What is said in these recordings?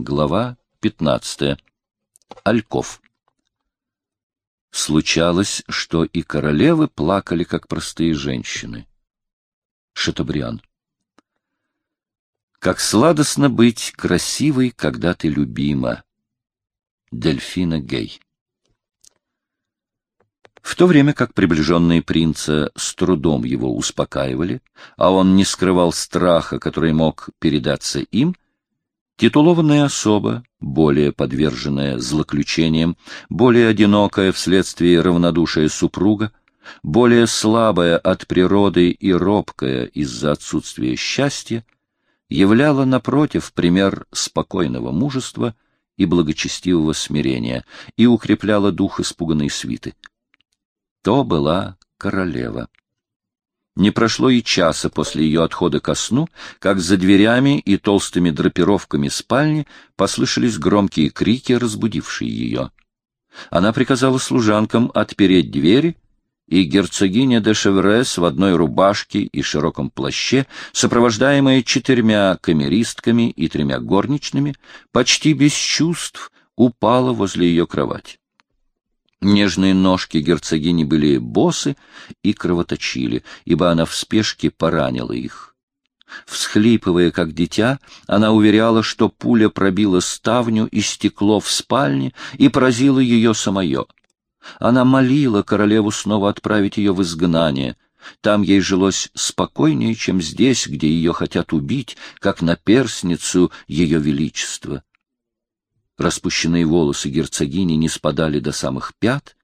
Глава 15. Альков. Случалось, что и королевы плакали, как простые женщины. Шатобриан. Как сладостно быть красивой, когда ты любима. Дельфина Гей. В то время как приближенные принца с трудом его успокаивали, а он не скрывал страха, который мог передаться им, титулованная особа, более подверженная злоключениям, более одинокая вследствие равнодушия супруга, более слабая от природы и робкая из-за отсутствия счастья, являла, напротив, пример спокойного мужества и благочестивого смирения и укрепляла дух испуганной свиты. То была королева. Не прошло и часа после ее отхода ко сну, как за дверями и толстыми драпировками спальни послышались громкие крики, разбудившие ее. Она приказала служанкам отпереть двери, и герцогиня де Шеврес в одной рубашке и широком плаще, сопровождаемая четырьмя камеристками и тремя горничными, почти без чувств упала возле ее кровати. Нежные ножки герцогини были босы и кровоточили, ибо она в спешке поранила их. Всхлипывая, как дитя, она уверяла, что пуля пробила ставню и стекло в спальне и поразила ее самое. Она молила королеву снова отправить ее в изгнание. Там ей жилось спокойнее, чем здесь, где ее хотят убить, как наперсницу ее величества. Распущенные волосы герцогини не спадали до самых пят,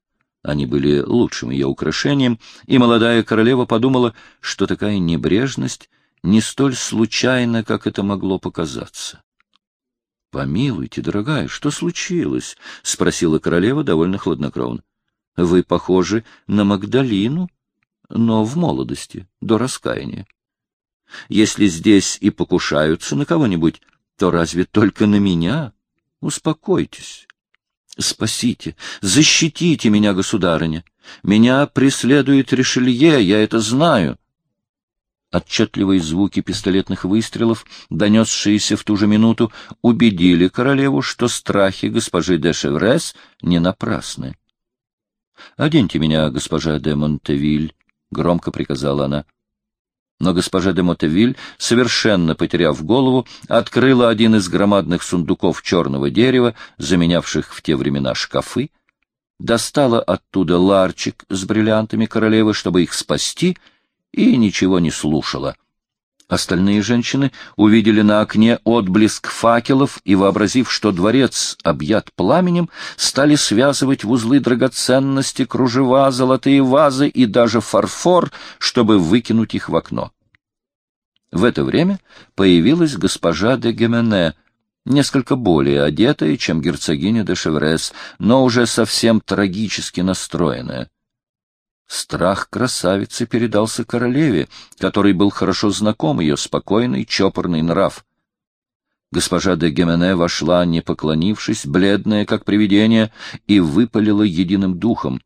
они были лучшим ее украшением, и молодая королева подумала, что такая небрежность не столь случайна, как это могло показаться. — Помилуйте, дорогая, что случилось? — спросила королева довольно хладнокровно. — Вы похожи на Магдалину, но в молодости, до раскаяния. Если здесь и покушаются на кого-нибудь, то разве только на меня? Успокойтесь. Спасите, защитите меня, государыня. Меня преследует Ришелье, я это знаю. Отчетливые звуки пистолетных выстрелов, донесшиеся в ту же минуту, убедили королеву, что страхи госпожи де Шеврес не напрасны. — Оденьте меня, госпожа де Монтевиль, — громко приказала она. Но госпожа де Мотевиль, совершенно потеряв голову, открыла один из громадных сундуков черного дерева, заменявших в те времена шкафы, достала оттуда ларчик с бриллиантами королевы, чтобы их спасти, и ничего не слушала. Остальные женщины увидели на окне отблеск факелов и, вообразив, что дворец объят пламенем, стали связывать в узлы драгоценности, кружева, золотые вазы и даже фарфор, чтобы выкинуть их в окно. В это время появилась госпожа де Гемене, несколько более одетая, чем герцогиня де Шеврес, но уже совсем трагически настроенная. Страх красавицы передался королеве, который был хорошо знаком ее спокойный, чопорный нрав. Госпожа де Гемене вошла, не поклонившись, бледная, как привидение, и выпалила единым духом.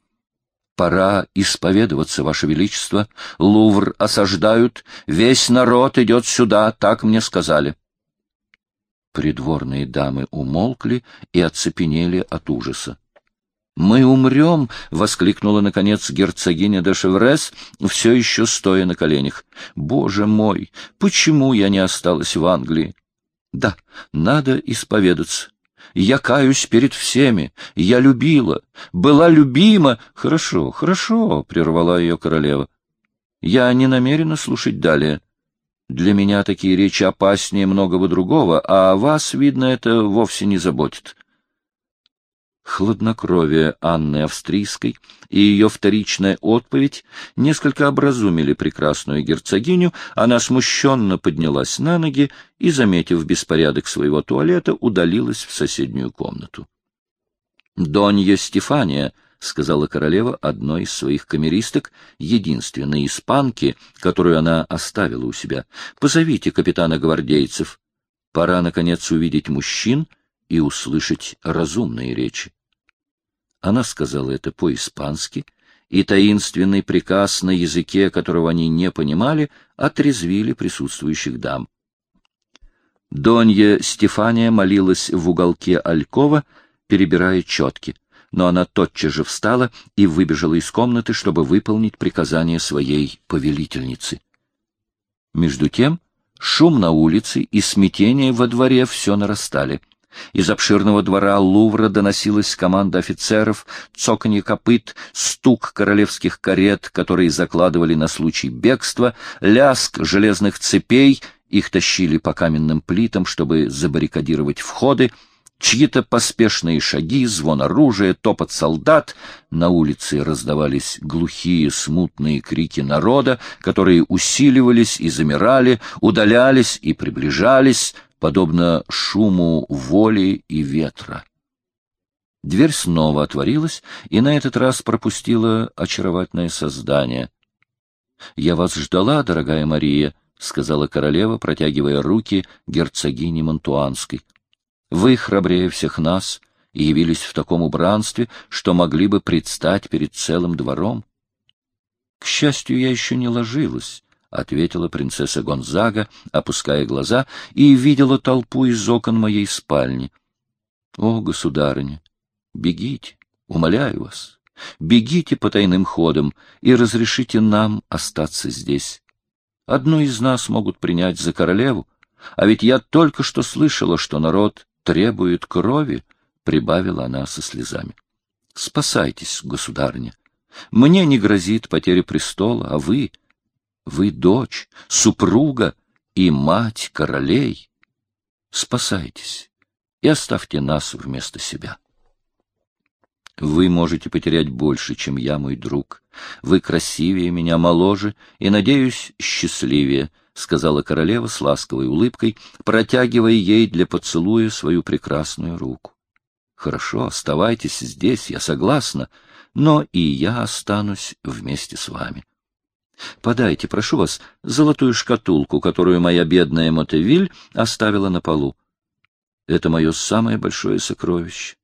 «Пора исповедоваться, Ваше Величество. Лувр осаждают, весь народ идет сюда, так мне сказали». Придворные дамы умолкли и оцепенели от ужаса. «Мы умрем!» — воскликнула, наконец, герцогиня де Шеврес, все еще стоя на коленях. «Боже мой! Почему я не осталась в Англии?» «Да, надо исповедаться. Я каюсь перед всеми. Я любила, была любима. Хорошо, хорошо, — прервала ее королева. Я не намерена слушать далее. Для меня такие речи опаснее многого другого, а вас, видно, это вовсе не заботит хладнокровие Анны Австрийской и ее вторичная отповедь несколько образумили прекрасную герцогиню, она смущенно поднялась на ноги и, заметив беспорядок своего туалета, удалилась в соседнюю комнату. «Донья Стефания», — сказала королева одной из своих камеристок, единственной испанки, которую она оставила у себя, — «позовите капитана гвардейцев. Пора, наконец, увидеть мужчин и услышать разумные речи». Она сказала это по-испански, и таинственный приказ на языке, которого они не понимали, отрезвили присутствующих дам. Донья Стефания молилась в уголке Алькова, перебирая четки, но она тотчас же встала и выбежала из комнаты, чтобы выполнить приказание своей повелительницы. Между тем шум на улице и смятение во дворе все нарастали. Из обширного двора Лувра доносилась команда офицеров, цоканье копыт, стук королевских карет, которые закладывали на случай бегства, ляск железных цепей — их тащили по каменным плитам, чтобы забаррикадировать входы, чьи-то поспешные шаги, звон оружия, топот солдат. На улице раздавались глухие смутные крики народа, которые усиливались и замирали, удалялись и приближались, подобно шуму воли и ветра. Дверь снова отворилась, и на этот раз пропустила очаровательное создание. — Я вас ждала, дорогая Мария, —— сказала королева, протягивая руки герцогине Монтуанской. — Вы храбрее всех нас и явились в таком убранстве, что могли бы предстать перед целым двором. — К счастью, я еще не ложилась, — ответила принцесса Гонзага, опуская глаза, и видела толпу из окон моей спальни. — О, государыня, бегите, умоляю вас, бегите по тайным ходам и разрешите нам остаться здесь. Одну из нас могут принять за королеву, а ведь я только что слышала, что народ требует крови, — прибавила она со слезами. — Спасайтесь, государня. Мне не грозит потеря престола, а вы... Вы дочь, супруга и мать королей. Спасайтесь и оставьте нас вместо себя. Вы можете потерять больше, чем я, мой друг. Вы красивее меня, моложе и, надеюсь, счастливее, — сказала королева с ласковой улыбкой, протягивая ей для поцелуя свою прекрасную руку. — Хорошо, оставайтесь здесь, я согласна, но и я останусь вместе с вами. Подайте, прошу вас, золотую шкатулку, которую моя бедная Мотевиль оставила на полу. Это мое самое большое сокровище.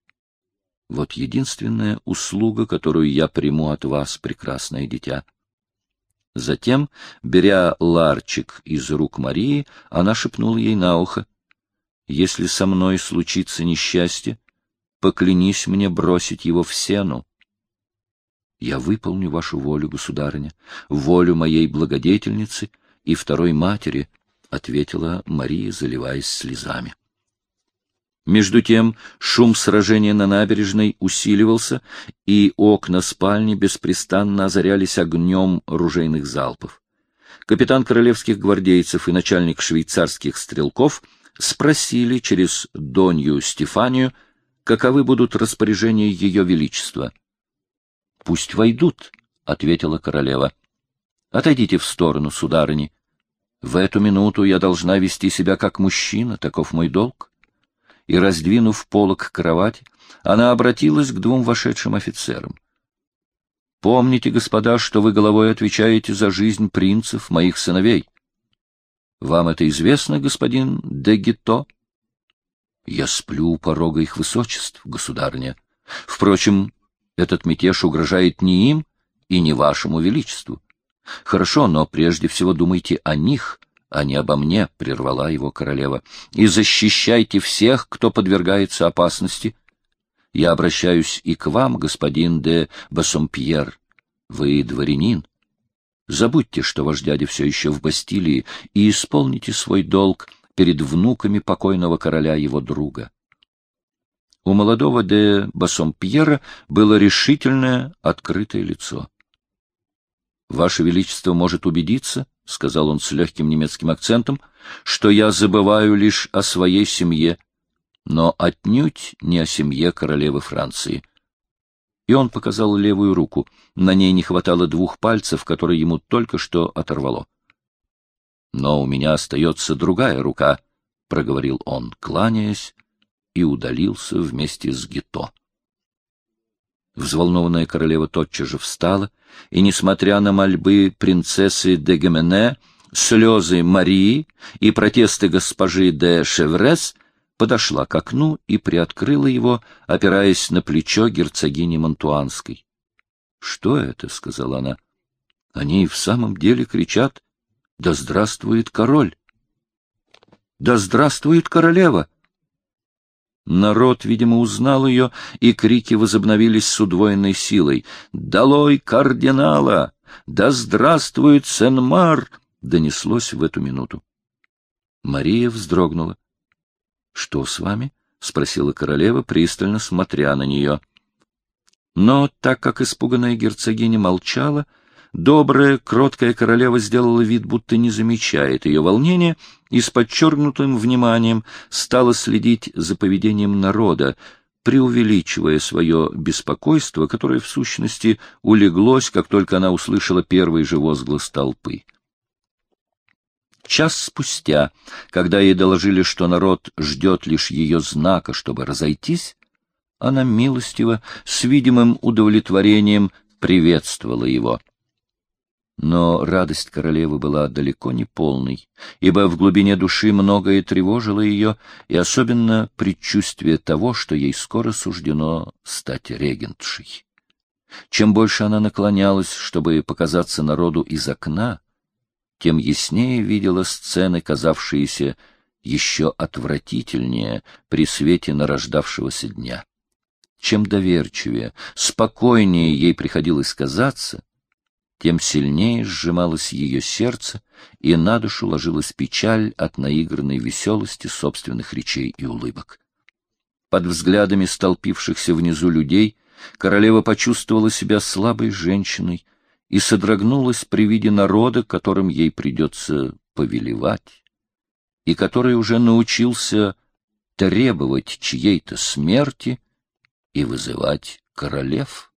Вот единственная услуга, которую я приму от вас, прекрасное дитя. Затем, беря ларчик из рук Марии, она шепнула ей на ухо, «Если со мной случится несчастье, поклянись мне бросить его в сену. Я выполню вашу волю, государыня, волю моей благодетельницы и второй матери», — ответила Мария, заливаясь слезами. Между тем шум сражения на набережной усиливался, и окна спальни беспрестанно озарялись огнем ружейных залпов. Капитан королевских гвардейцев и начальник швейцарских стрелков спросили через Донью Стефанию, каковы будут распоряжения ее величества. — Пусть войдут, — ответила королева. — Отойдите в сторону, сударыни. В эту минуту я должна вести себя как мужчина, таков мой долг и, раздвинув полок кровати, она обратилась к двум вошедшим офицерам. «Помните, господа, что вы головой отвечаете за жизнь принцев, моих сыновей. Вам это известно, господин Дегито?» «Я сплю у порога их высочеств, государня. Впрочем, этот мятеж угрожает не им и не вашему величеству. Хорошо, но прежде всего думайте о них, а не обо мне, — прервала его королева, — и защищайте всех, кто подвергается опасности. Я обращаюсь и к вам, господин де Бассомпьер. Вы дворянин. Забудьте, что ваш дядя все еще в Бастилии, и исполните свой долг перед внуками покойного короля его друга. У молодого де Бассомпьера было решительное, открытое лицо. Ваше Величество может убедиться, — сказал он с легким немецким акцентом, — что я забываю лишь о своей семье, но отнюдь не о семье королевы Франции. И он показал левую руку. На ней не хватало двух пальцев, которые ему только что оторвало. — Но у меня остается другая рука, — проговорил он, кланяясь, и удалился вместе с Гито. Взволнованная королева тотчас же встала, и, несмотря на мольбы принцессы де Гемене, слезы Марии и протесты госпожи де Шеврес, подошла к окну и приоткрыла его, опираясь на плечо герцогини Монтуанской. — Что это? — сказала она. — Они в самом деле кричат «Да здравствует король!» Да здравствует королева! Народ, видимо, узнал ее, и крики возобновились с удвоенной силой. «Долой кардинала! Да здравствует Сен-Мар!» донеслось в эту минуту. Мария вздрогнула. — Что с вами? — спросила королева, пристально смотря на нее. Но, так как испуганная герцогиня молчала, добрая, кроткая королева сделала вид, будто не замечает ее волнения, и с подчеркнутым вниманием стала следить за поведением народа, преувеличивая свое беспокойство, которое, в сущности, улеглось, как только она услышала первый же возглас толпы. Час спустя, когда ей доложили, что народ ждет лишь ее знака, чтобы разойтись, она милостиво, с видимым удовлетворением приветствовала его. Но радость королевы была далеко не полной, ибо в глубине души многое тревожило ее, и особенно предчувствие того, что ей скоро суждено стать регентшей. Чем больше она наклонялась, чтобы показаться народу из окна, тем яснее видела сцены, казавшиеся еще отвратительнее при свете нарождавшегося дня. Чем доверчивее, спокойнее ей приходилось казаться, тем сильнее сжималось ее сердце, и на душу ложилась печаль от наигранной веселости собственных речей и улыбок. Под взглядами столпившихся внизу людей королева почувствовала себя слабой женщиной, и содрогнулась при виде народа, которым ей придется повелевать, и который уже научился требовать чьей-то смерти и вызывать королев.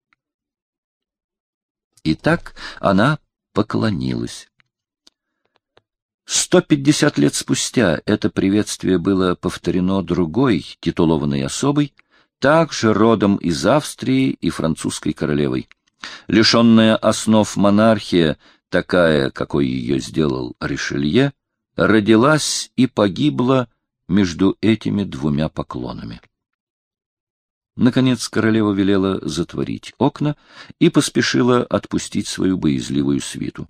И так она поклонилась. Сто пятьдесят лет спустя это приветствие было повторено другой титулованной особой, также родом из Австрии и французской королевой. Лишенная основ монархия, такая, какой ее сделал Ришелье, родилась и погибла между этими двумя поклонами. Наконец королева велела затворить окна и поспешила отпустить свою боязливую свиту.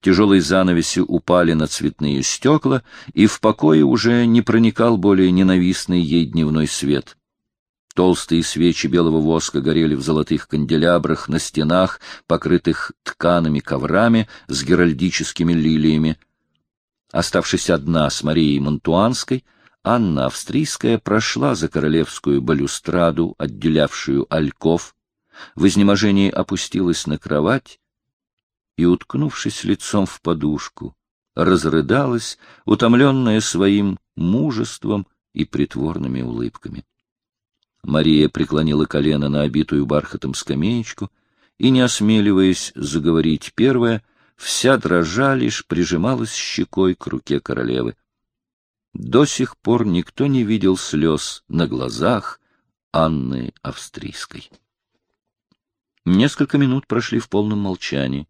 Тяжелые занавеси упали на цветные стекла, и в покое уже не проникал более ненавистный ей дневной свет. Толстые свечи белого воска горели в золотых канделябрах на стенах, покрытых ткаными коврами с геральдическими лилиями. Оставшись одна с Марией Монтуанской, Анна Австрийская прошла за королевскую балюстраду, отделявшую альков, в изнеможении опустилась на кровать и, уткнувшись лицом в подушку, разрыдалась, утомленная своим мужеством и притворными улыбками. Мария преклонила колено на обитую бархатом скамеечку и, не осмеливаясь заговорить первая, вся дрожа лишь прижималась щекой к руке королевы. До сих пор никто не видел слез на глазах Анны Австрийской. Несколько минут прошли в полном молчании.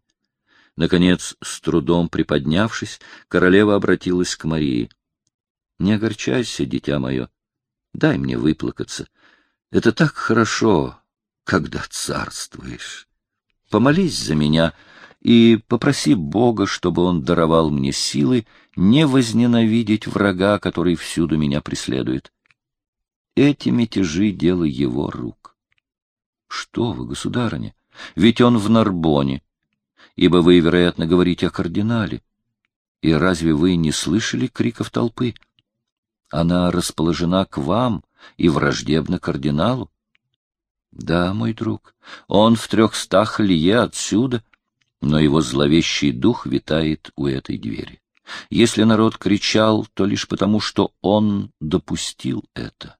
Наконец, с трудом приподнявшись, королева обратилась к Марии. — Не огорчайся, дитя мое, дай мне выплакаться. Это так хорошо, когда царствуешь. Помолись за меня и попроси Бога, чтобы он даровал мне силы не возненавидеть врага, который всюду меня преследует. Эти мятежи — дело его рук. Что вы, государыня, ведь он в Нарбоне, ибо вы, вероятно, говорите о кардинале. И разве вы не слышали криков толпы? Она расположена к вам, и враждебно кардиналу? Да, мой друг, он в трехстах лье отсюда, но его зловещий дух витает у этой двери. Если народ кричал, то лишь потому, что он допустил это.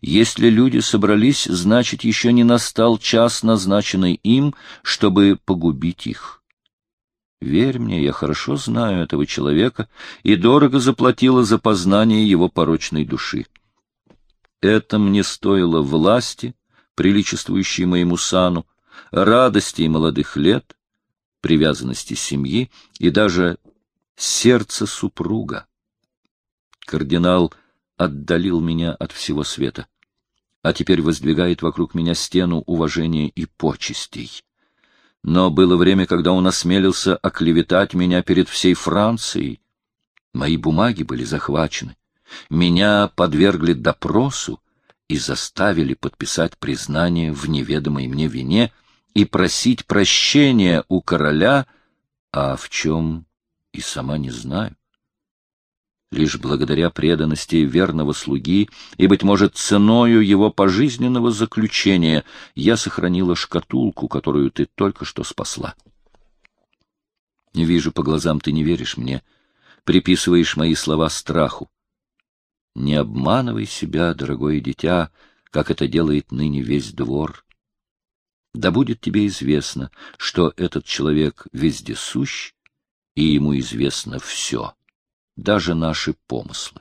Если люди собрались, значит, еще не настал час, назначенный им, чтобы погубить их. Верь мне, я хорошо знаю этого человека и дорого заплатила за познание его порочной души. Это мне стоило власти, приличествующей моему сану, радости молодых лет, привязанности семьи и даже сердца супруга. Кардинал отдалил меня от всего света, а теперь воздвигает вокруг меня стену уважения и почестей. Но было время, когда он осмелился оклеветать меня перед всей Францией. Мои бумаги были захвачены. Меня подвергли допросу и заставили подписать признание в неведомой мне вине и просить прощения у короля, а в чем и сама не знаю. Лишь благодаря преданности верного слуги и, быть может, ценою его пожизненного заключения я сохранила шкатулку, которую ты только что спасла. Не вижу по глазам, ты не веришь мне, приписываешь мои слова страху. Не обманывай себя, дорогое дитя, как это делает ныне весь двор. Да будет тебе известно, что этот человек вездесущ, и ему известно все даже наши помыслы.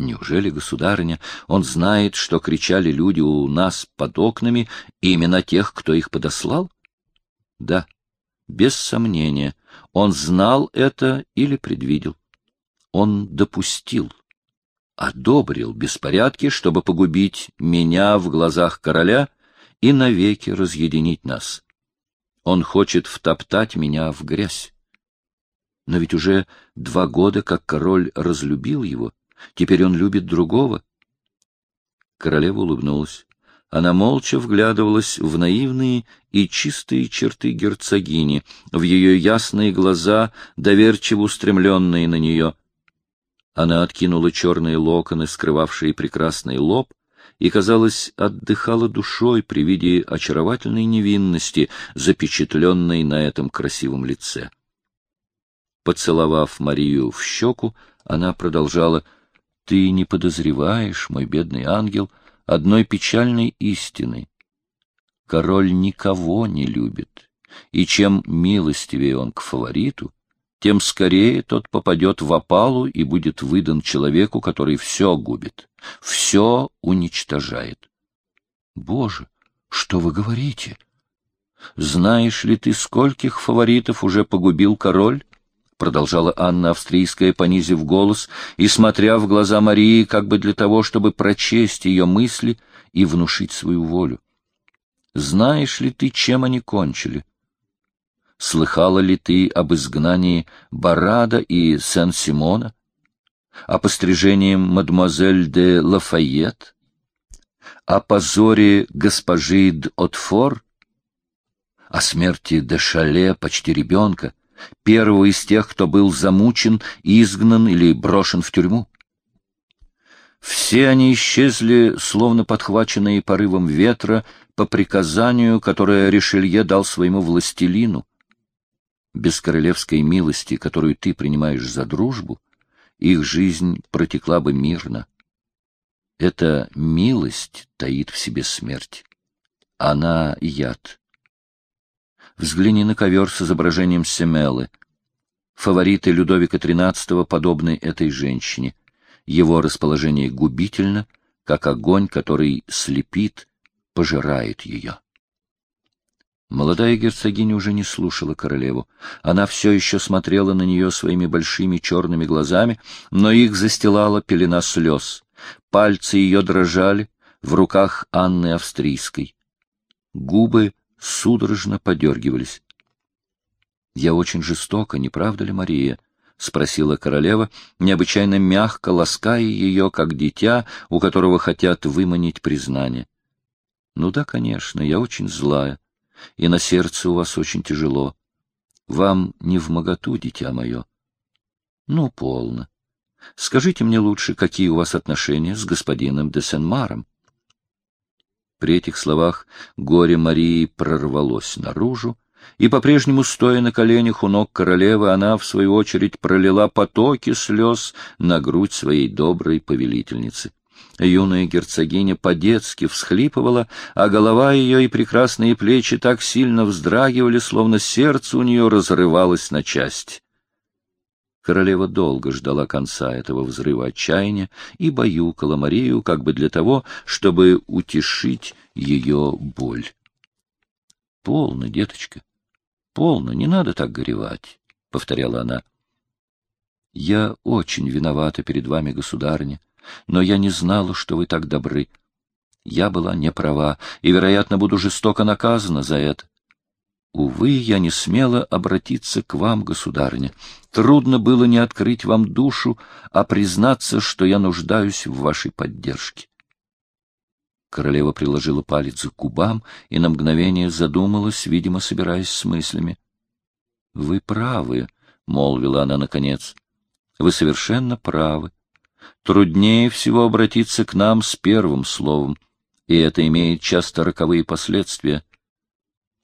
Неужели, государыня, он знает, что кричали люди у нас под окнами, именно тех, кто их подослал? Да, без сомнения, он знал это или предвидел. Он допустил, одобрил беспорядки, чтобы погубить меня в глазах короля и навеки разъединить нас. Он хочет втоптать меня в грязь. Но ведь уже два года, как король разлюбил его, теперь он любит другого. Королева улыбнулась. Она молча вглядывалась в наивные и чистые черты герцогини, в ее ясные глаза, доверчиво устремленные на нее. Она откинула черные локоны, скрывавшие прекрасный лоб, и, казалось, отдыхала душой при виде очаровательной невинности, запечатленной на этом красивом лице. Поцеловав Марию в щеку, она продолжала, «Ты не подозреваешь, мой бедный ангел, одной печальной истины. Король никого не любит, и чем милостивее он к фавориту, тем скорее тот попадет в опалу и будет выдан человеку, который все губит, все уничтожает. Боже, что вы говорите? Знаешь ли ты, скольких фаворитов уже погубил король? продолжала Анна Австрийская, понизив голос и смотря в глаза Марии, как бы для того, чтобы прочесть ее мысли и внушить свою волю. Знаешь ли ты, чем они кончили? Слыхала ли ты об изгнании Барада и Сен-Симона, о пострижении мадемуазель де Лафайет, о позоре госпожи д'Отфор, о смерти де Шале, почти ребенка, первого из тех, кто был замучен, изгнан или брошен в тюрьму. Все они исчезли, словно подхваченные порывом ветра, по приказанию, которое Ришелье дал своему властелину. Без королевской милости, которую ты принимаешь за дружбу, их жизнь протекла бы мирно. Эта милость таит в себе смерть. Она — яд. Взгляни на ковер с изображением Семелы. Фавориты Людовика XIII подобны этой женщине. Его расположение губительно, как огонь, который слепит, пожирает ее. Молодая герцогиня уже не слушала королеву. Она все еще смотрела на нее своими большими черными глазами, но их застилала пелена слез. Пальцы ее дрожали в руках Анны Австрийской. Губы судорожно подергивались. — Я очень жестока, не правда ли, Мария? — спросила королева, необычайно мягко лаская ее, как дитя, у которого хотят выманить признание. — Ну да, конечно, я очень злая, и на сердце у вас очень тяжело. Вам не в моготу, дитя мое. — Ну, полно. Скажите мне лучше, какие у вас отношения с господином де Сен-Маром? При этих словах горе Марии прорвалось наружу, и, по-прежнему стоя на коленях у ног королевы, она, в свою очередь, пролила потоки слез на грудь своей доброй повелительницы. Юная герцогиня по-детски всхлипывала, а голова ее и прекрасные плечи так сильно вздрагивали, словно сердце у нее разрывалось на части. Королева долго ждала конца этого взрыва отчаяния и баюкала Марию как бы для того, чтобы утешить ее боль. — Полно, деточка, полно, не надо так горевать, — повторяла она. — Я очень виновата перед вами, государыня, но я не знала, что вы так добры. Я была не права и, вероятно, буду жестоко наказана за это. Увы, я не смела обратиться к вам, государыня. Трудно было не открыть вам душу, а признаться, что я нуждаюсь в вашей поддержке. Королева приложила палец к губам и на мгновение задумалась, видимо, собираясь с мыслями. — Вы правы, — молвила она наконец. — Вы совершенно правы. Труднее всего обратиться к нам с первым словом, и это имеет часто роковые последствия —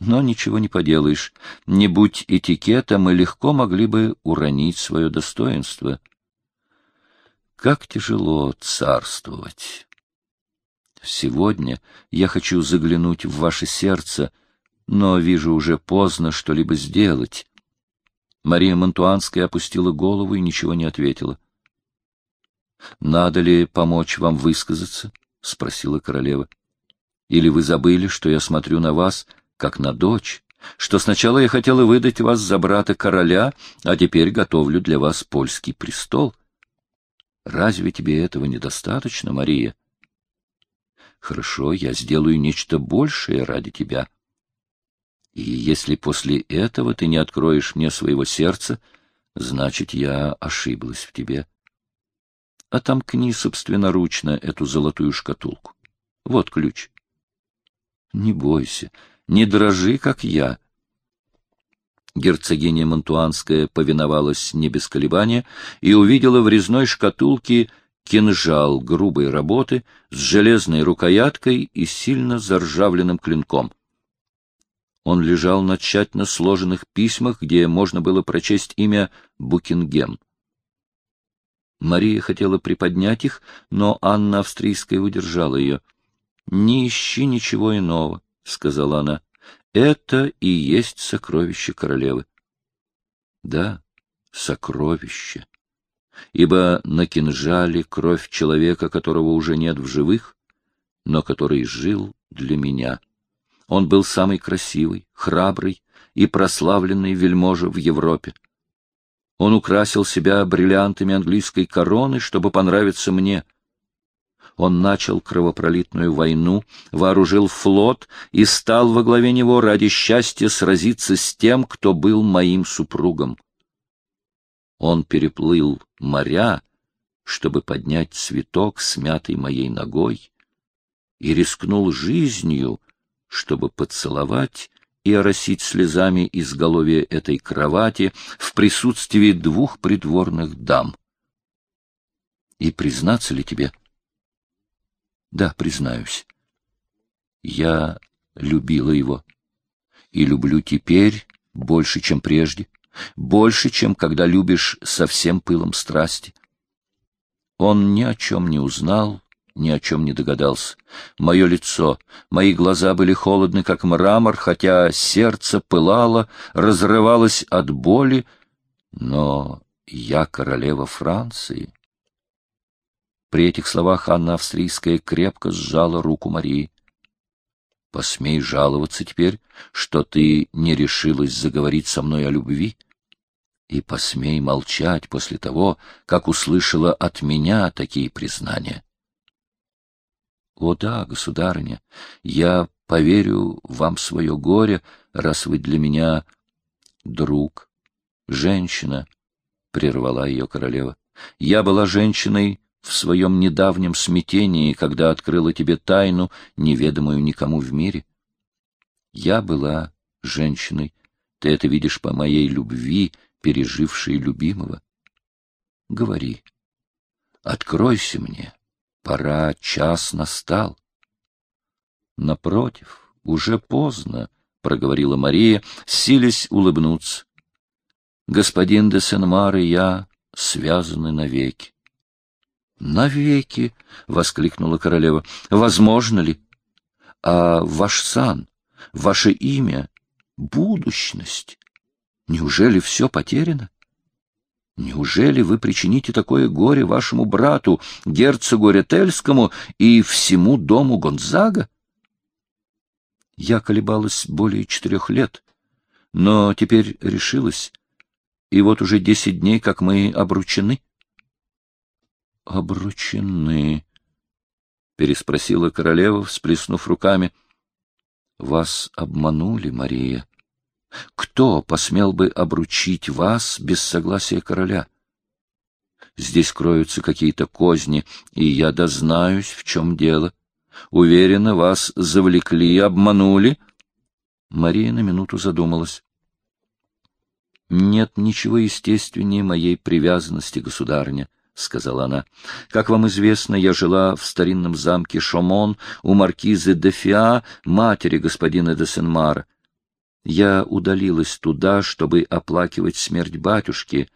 но ничего не поделаешь. Не будь этикета, мы легко могли бы уронить свое достоинство. Как тяжело царствовать. Сегодня я хочу заглянуть в ваше сердце, но вижу уже поздно что-либо сделать. Мария Монтуанская опустила голову и ничего не ответила. — Надо ли помочь вам высказаться? — спросила королева. — Или вы забыли, что я смотрю на вас как на дочь, что сначала я хотела выдать вас за брата короля, а теперь готовлю для вас польский престол. Разве тебе этого недостаточно, Мария? Хорошо, я сделаю нечто большее ради тебя. И если после этого ты не откроешь мне своего сердца, значит, я ошиблась в тебе. Отомкни собственноручно эту золотую шкатулку. Вот ключ. Не бойся, не дрожи, как я. Герцогиня Монтуанская повиновалась не без колебания и увидела в резной шкатулке кинжал грубой работы с железной рукояткой и сильно заржавленным клинком. Он лежал на тщательно сложенных письмах, где можно было прочесть имя Букингем. Мария хотела приподнять их, но Анна Австрийская удержала ее. — Не ищи ничего иного. — сказала она, — это и есть сокровище королевы. Да, сокровище. Ибо на кинжале кровь человека, которого уже нет в живых, но который жил для меня. Он был самый красивый, храбрый и прославленный вельможа в Европе. Он украсил себя бриллиантами английской короны, чтобы понравиться мне — он начал кровопролитную войну, вооружил флот и стал во главе него ради счастья сразиться с тем, кто был моим супругом. Он переплыл моря, чтобы поднять цветок, смятый моей ногой, и рискнул жизнью, чтобы поцеловать и оросить слезами изголовье этой кровати в присутствии двух придворных дам. И признаться ли тебе, — да, признаюсь. Я любила его. И люблю теперь больше, чем прежде. Больше, чем когда любишь со всем пылом страсти. Он ни о чем не узнал, ни о чем не догадался. Мое лицо, мои глаза были холодны, как мрамор, хотя сердце пылало, разрывалось от боли, но я королева Франции. При этих словах Анна Австрийская крепко сжала руку Марии. — Посмей жаловаться теперь, что ты не решилась заговорить со мной о любви. И посмей молчать после того, как услышала от меня такие признания. — О да, государыня, я поверю вам свое горе, раз вы для меня друг, женщина, — прервала ее королева. — Я была женщиной в своем недавнем смятении, когда открыла тебе тайну, неведомую никому в мире. Я была женщиной, ты это видишь по моей любви, пережившей любимого. Говори, откройся мне, пора, час настал. Напротив, уже поздно, — проговорила Мария, силясь улыбнуться. Господин де Сен-Мар и я связаны навеки. Навеки, воскликнула королева. Возможно ли? А ваш сан, ваше имя, будущность, неужели все потеряно? Неужели вы причините такое горе вашему брату, герцогу Ретельскому и всему дому Гонзага? Я колебалась более четырех лет, но теперь решилась, и вот уже десять дней, как мы обручены обручены? — переспросила королева, всплеснув руками. — Вас обманули, Мария. Кто посмел бы обручить вас без согласия короля? Здесь кроются какие-то козни, и я дознаюсь, в чем дело. Уверена, вас завлекли, обманули. Мария на минуту задумалась. Нет ничего естественнее моей привязанности, государня, — сказала она. — Как вам известно, я жила в старинном замке Шомон у маркизы де Фиа, матери господина де Сенмара. Я удалилась туда, чтобы оплакивать смерть батюшки,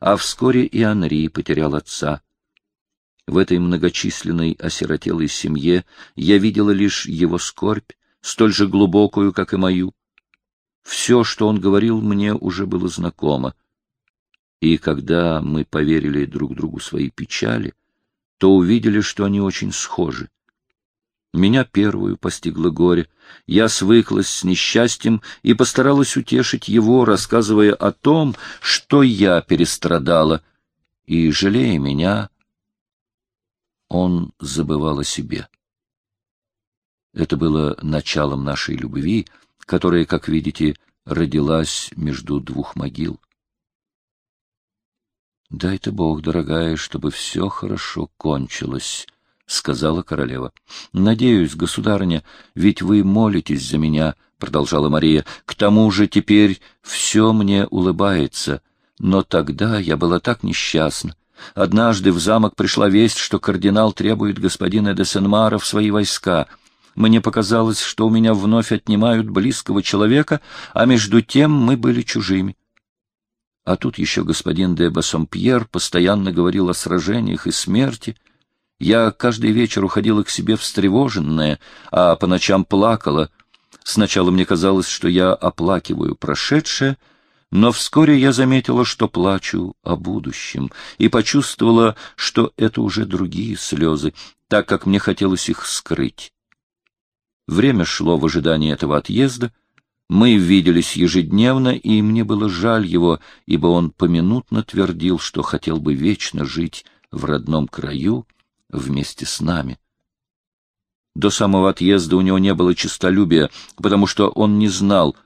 а вскоре и Анри потерял отца. В этой многочисленной осиротелой семье я видела лишь его скорбь, столь же глубокую, как и мою. Все, что он говорил, мне уже было знакомо. И когда мы поверили друг другу свои печали, то увидели, что они очень схожи. Меня первую постигло горе. Я свыклась с несчастьем и постаралась утешить его, рассказывая о том, что я перестрадала. И, жалея меня, он забывал о себе. Это было началом нашей любви, которая, как видите, родилась между двух могил. «Дай-то Бог, дорогая, чтобы все хорошо кончилось», — сказала королева. «Надеюсь, государыня, ведь вы молитесь за меня», — продолжала Мария. «К тому же теперь все мне улыбается, но тогда я была так несчастна. Однажды в замок пришла весть, что кардинал требует господина де Сенмара в свои войска — мне показалось, что у меня вновь отнимают близкого человека, а между тем мы были чужими. А тут еще господин де Бассомпьер постоянно говорил о сражениях и смерти. Я каждый вечер уходила к себе встревоженная, а по ночам плакала. Сначала мне казалось, что я оплакиваю прошедшее, но вскоре я заметила, что плачу о будущем, и почувствовала, что это уже другие слезы, так как мне хотелось их скрыть. Время шло в ожидании этого отъезда. Мы виделись ежедневно, и мне было жаль его, ибо он поминутно твердил, что хотел бы вечно жить в родном краю вместе с нами. До самого отъезда у него не было честолюбия, потому что он не знал.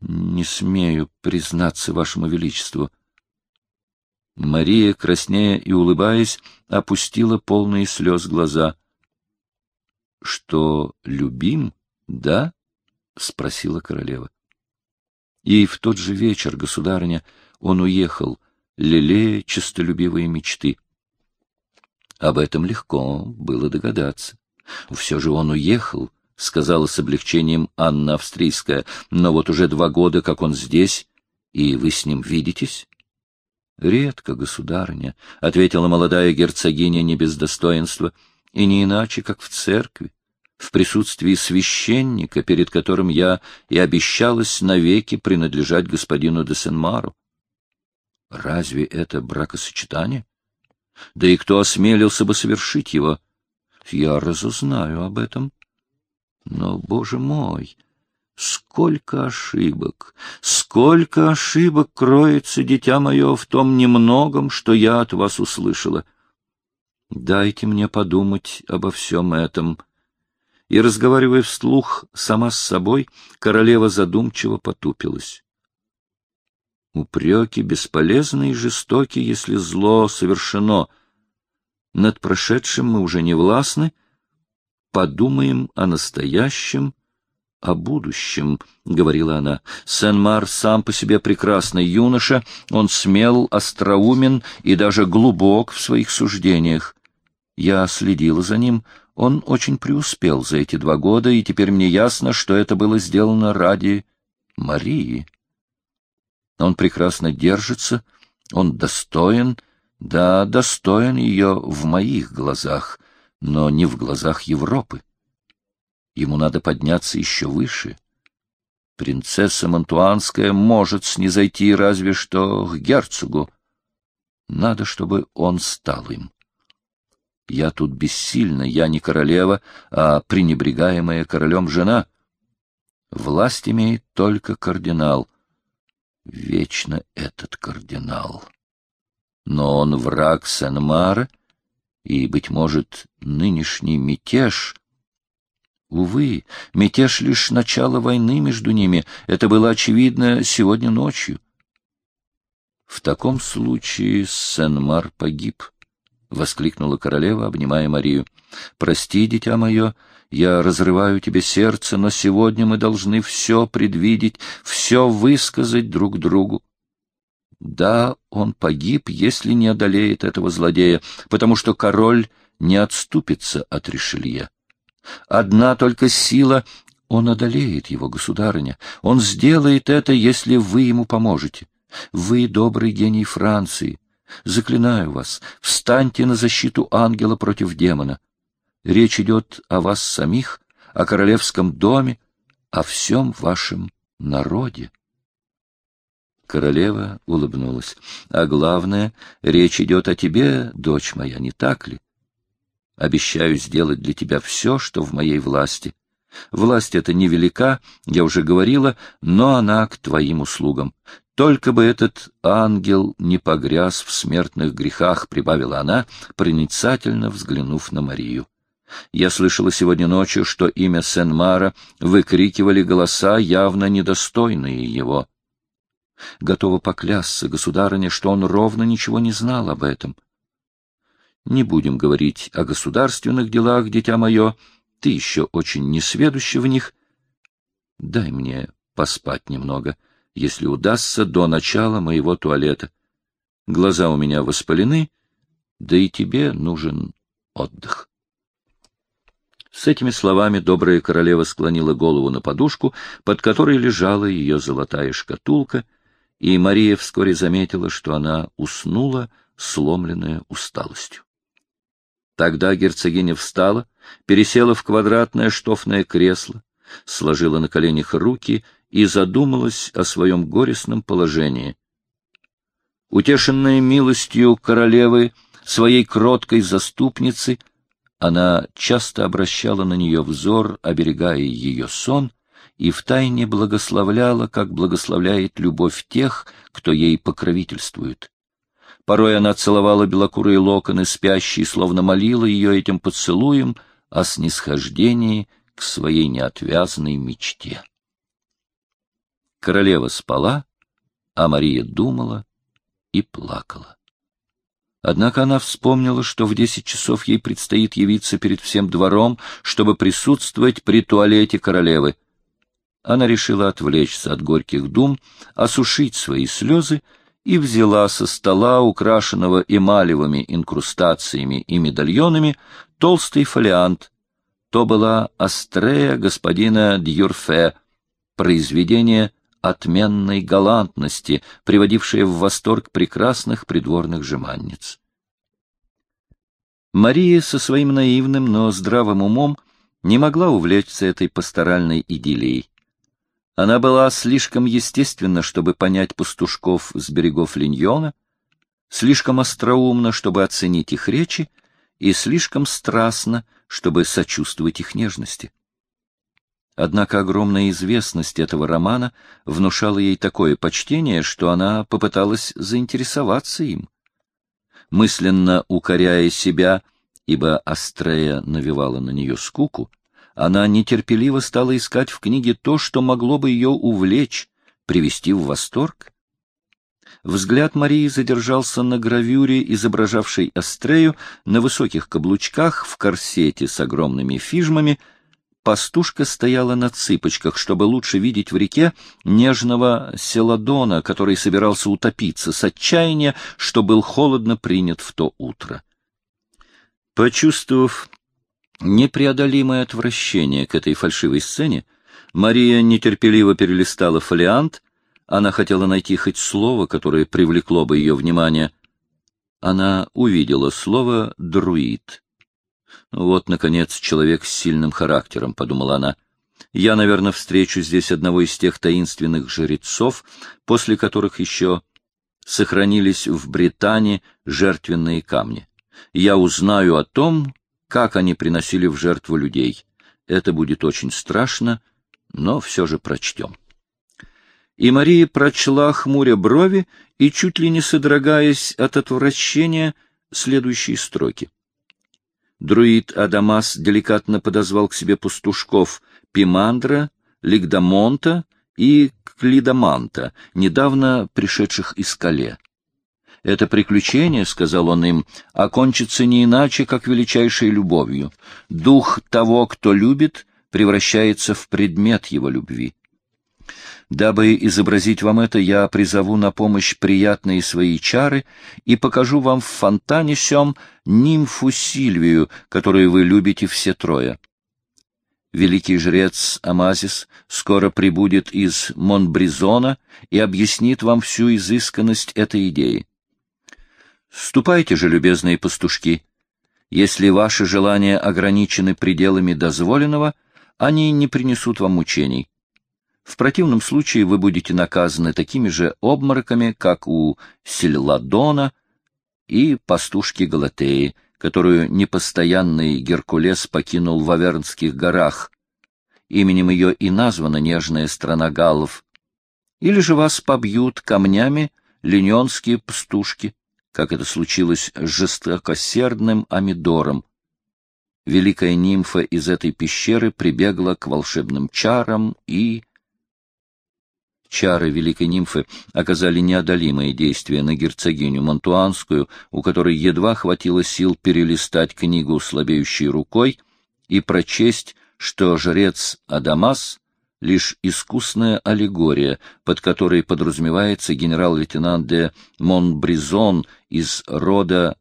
Не смею признаться вашему величеству. Мария, краснея и улыбаясь, опустила полные слез глаза — что любим, да? — спросила королева. И в тот же вечер, государыня, он уехал, лелея честолюбивые мечты. Об этом легко было догадаться. Все же он уехал, — сказала с облегчением Анна Австрийская, — но вот уже два года, как он здесь, и вы с ним видитесь? — Редко, государыня, — ответила молодая герцогиня не без достоинства, — и не иначе, как в церкви, в присутствии священника, перед которым я и обещалась навеки принадлежать господину де Сенмару. Разве это бракосочетание? Да и кто осмелился бы совершить его? Я разузнаю об этом. Но, боже мой, сколько ошибок, сколько ошибок кроется, дитя мое, в том немногом, что я от вас услышала. Дайте мне подумать обо всем этом. И, разговаривая вслух сама с собой, королева задумчиво потупилась. Упреки бесполезны и жестоки, если зло совершено. Над прошедшим мы уже не властны. Подумаем о настоящем, о будущем, — говорила она. Сен-Мар сам по себе прекрасный юноша, он смел, остроумен и даже глубок в своих суждениях. Я следила за ним, он очень преуспел за эти два года, и теперь мне ясно, что это было сделано ради Марии. Он прекрасно держится, он достоин, да, достоин ее в моих глазах, но не в глазах Европы. Ему надо подняться еще выше. Принцесса Монтуанская может снизойти разве что к герцогу. Надо, чтобы он стал им. Я тут бессильна, я не королева, а пренебрегаемая королем жена. Власть имеет только кардинал. Вечно этот кардинал. Но он враг Сен-Мара, и, быть может, нынешний мятеж... Увы, мятеж лишь начало войны между ними. Это было очевидно сегодня ночью. В таком случае Сен-Мар погиб, — воскликнула королева, обнимая Марию. — Прости, дитя мое, я разрываю тебе сердце, но сегодня мы должны все предвидеть, все высказать друг другу. Да, он погиб, если не одолеет этого злодея, потому что король не отступится от Ришелье. Одна только сила — он одолеет его, государыня. Он сделает это, если вы ему поможете. Вы добрый гений Франции. Заклинаю вас, встаньте на защиту ангела против демона. Речь идет о вас самих, о королевском доме, о всем вашем народе. Королева улыбнулась. — А главное, речь идет о тебе, дочь моя, не так ли? Обещаю сделать для тебя все, что в моей власти. Власть эта невелика, я уже говорила, но она к твоим услугам. Только бы этот ангел не погряз в смертных грехах, — прибавила она, проницательно взглянув на Марию. Я слышала сегодня ночью, что имя Сен-Мара выкрикивали голоса, явно недостойные его. Готова поклясться, государыня, что он ровно ничего не знал об этом. Не будем говорить о государственных делах, дитя мое, ты еще очень несведуща в них. Дай мне поспать немного, если удастся, до начала моего туалета. Глаза у меня воспалены, да и тебе нужен отдых. С этими словами добрая королева склонила голову на подушку, под которой лежала ее золотая шкатулка, и Мария вскоре заметила, что она уснула, сломленная усталостью. Тогда герцогиня встала, пересела в квадратное штофное кресло, сложила на коленях руки и задумалась о своем горестном положении. Утешенная милостью королевы, своей кроткой заступницы, она часто обращала на нее взор, оберегая ее сон, и втайне благословляла, как благословляет любовь тех, кто ей покровительствует. Порой она целовала белокурые локоны спящие, словно молила ее этим поцелуем о снисхождении к своей неотвязной мечте. Королева спала, а Мария думала и плакала. Однако она вспомнила, что в десять часов ей предстоит явиться перед всем двором, чтобы присутствовать при туалете королевы. Она решила отвлечься от горьких дум, осушить свои слезы и взяла со стола, украшенного эмалевыми инкрустациями и медальонами, толстый фолиант. То была Астрея господина Дьюрфе, произведение отменной галантности, приводившее в восторг прекрасных придворных жеманниц. Мария со своим наивным, но здравым умом не могла увлечься этой пасторальной идиллией. Она была слишком естественна, чтобы понять пастушков с берегов Линьона, слишком остроумна, чтобы оценить их речи, и слишком страстна, чтобы сочувствовать их нежности. Однако огромная известность этого романа внушала ей такое почтение, что она попыталась заинтересоваться им. Мысленно укоряя себя, ибо Астрея навевала на нее скуку, она нетерпеливо стала искать в книге то, что могло бы ее увлечь, привести в восторг. Взгляд Марии задержался на гравюре, изображавшей Астрею на высоких каблучках в корсете с огромными фижмами. Пастушка стояла на цыпочках, чтобы лучше видеть в реке нежного селадона, который собирался утопиться с отчаяния, что был холодно принят в то утро. Почувствовав непреодолимое отвращение к этой фальшивой сцене, Мария нетерпеливо перелистала фолиант, она хотела найти хоть слово, которое привлекло бы ее внимание. Она увидела слово «друид». «Вот, наконец, человек с сильным характером», — подумала она. «Я, наверное, встречу здесь одного из тех таинственных жрецов, после которых еще сохранились в Британии жертвенные камни. Я узнаю о том, как они приносили в жертву людей. Это будет очень страшно, но все же прочтем. И Мария прочла, хмуря брови и чуть ли не содрогаясь от отвращения, следующие строки. Друид Адамас деликатно подозвал к себе пастушков Пимандра, Лигдамонта и Клидаманта, недавно пришедших из Кале. Это приключение, — сказал он им, — окончится не иначе, как величайшей любовью. Дух того, кто любит, превращается в предмет его любви. Дабы изобразить вам это, я призову на помощь приятные свои чары и покажу вам в фонтане сём нимфу Сильвию, которую вы любите все трое. Великий жрец Амазис скоро прибудет из Монбризона и объяснит вам всю изысканность этой идеи. Ступайте же, любезные пастушки. Если ваши желания ограничены пределами дозволенного, они не принесут вам мучений. В противном случае вы будете наказаны такими же обмороками, как у Сельладона и пастушки Галатеи, которую непостоянный Геркулес покинул в Авернских горах. Именем ее и названа нежная страна галлов. Или же вас побьют камнями лененские пастушки как это случилось с жестокосердным Амидором. Великая нимфа из этой пещеры прибегла к волшебным чарам и... Чары великой нимфы оказали неодолимое действие на герцогиню Монтуанскую, у которой едва хватило сил перелистать книгу слабеющей рукой и прочесть, что жрец Адамас лишь искусная аллегория, под которой подразумевается генерал-лейтенант де Монбризон из рода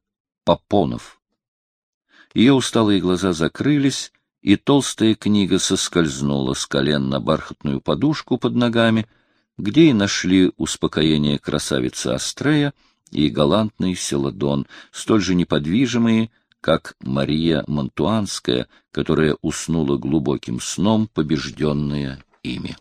Попонов. Ее усталые глаза закрылись, и толстая книга соскользнула с колен на бархатную подушку под ногами, где и нашли успокоение красавица Астрея и галантный Селадон, столь же неподвижимые, как Мария Монтуанская, которая уснула глубоким сном, побежденная ими.